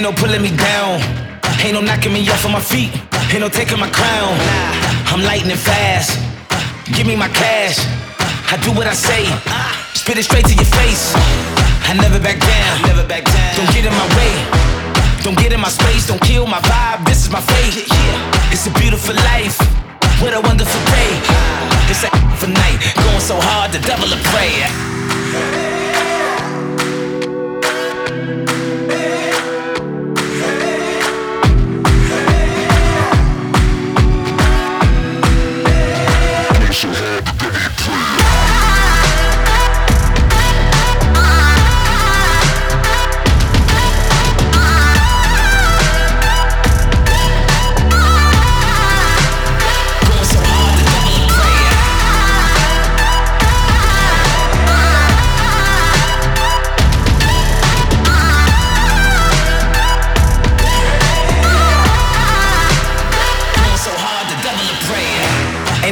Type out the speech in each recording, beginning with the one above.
Ain't no pulling me down. Ain't no knocking me off of my feet. Ain't no taking my crown. I'm lightning fast. Give me my cash. I do what I say. Spit it straight to your face. I never back down. Never back down. Don't get in my way. Don't get in my space. Don't kill my vibe. This is my fate. It's a beautiful life. What a wonderful day. It's a for night. Going so hard, the devil a pray.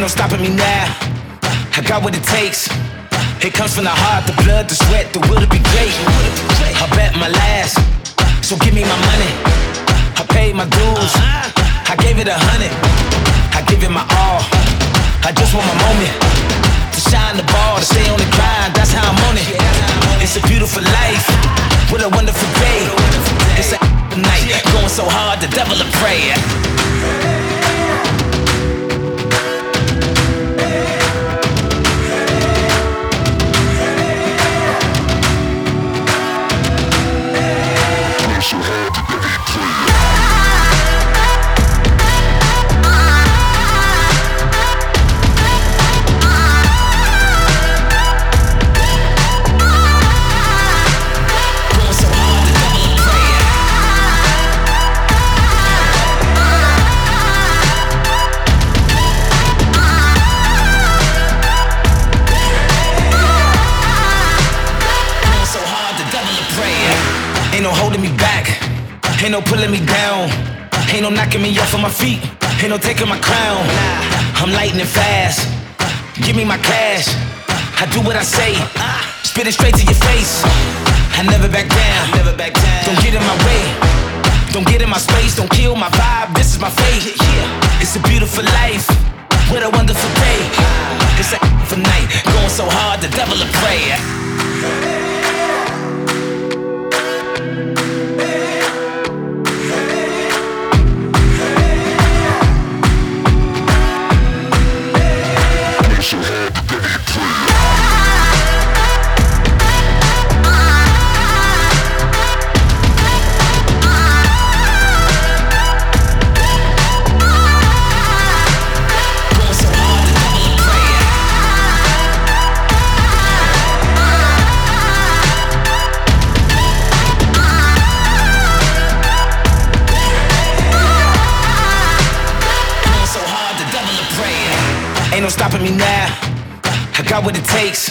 No stopping me now. Uh, I got what it takes. Uh, it comes from the heart, the blood, the sweat, the will to be great. I bet my last, uh, so give me my money. I paid my dues, I gave it a hundred. I give it my all. I just want my moment to shine the ball, to stay on the grind. That's how I'm on it. It's a beautiful life, what a wonderful day. It's a night, going so hard, the devil a pray. Ain't no pulling me down. Ain't no knocking me off of my feet. Ain't no taking my crown. I'm lightning fast. Give me my cash. I do what I say. Spit it straight to your face. I never back down. Never back down. Don't get in my way. Don't get in my space. Don't kill my vibe. This is my fate. It's a beautiful life. What a wonderful day. It's a for night. Going so hard, the devil a pray. Ain't no stopping me now. I got what it takes.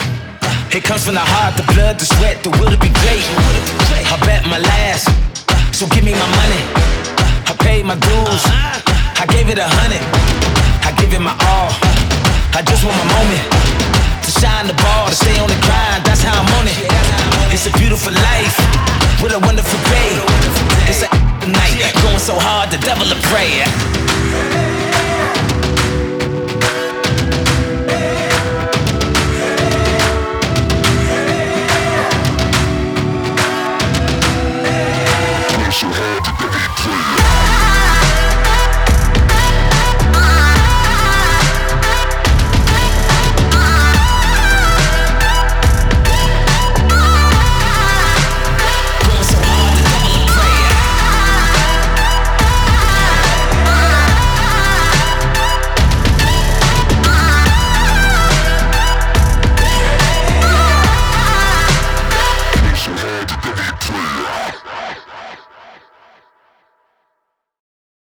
It comes from the heart, the blood, the sweat, the will to be great. I bet my last, so give me my money. I paid my dues, I gave it a hundred. I give it my all. I just want my moment to shine the ball, to stay on the grind. That's how I'm on it. It's a beautiful life, with a wonderful day. It's a night, going so hard, the devil a pray.